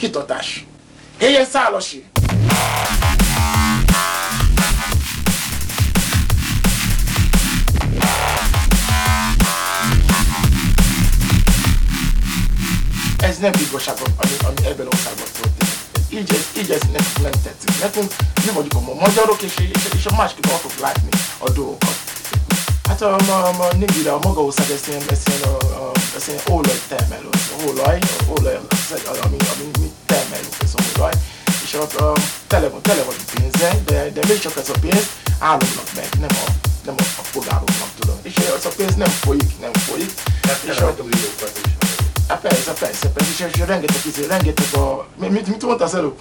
kitatás. Helyen Szálasi. Ez nem igazság, ami, ami ebben országban történik. Így ez, így ez nekünk nem tetszik. Nekünk mi vagyunk a magyarok, és, és, és a másképp akarok látni a dolgokat. Hát a, a, a, Nigire, a maga ország ezt ilyen, ezt ilyen, a, a, ezt ilyen olajtermelő, az olaj, olaj az, egy- ami, ami mi termelünk az olaj, és a, a, tele, van, tele van pénzzel, de, de még csak ez a pénz államnak meg, nem a, nem a, a polgároknak tudom. És az a pénz nem folyik, nem folyik. és a, videókat is. Hát persze, persze, persze, és, és rengeteg, izé, rengeteg a... Mit, mit mondta az előbb?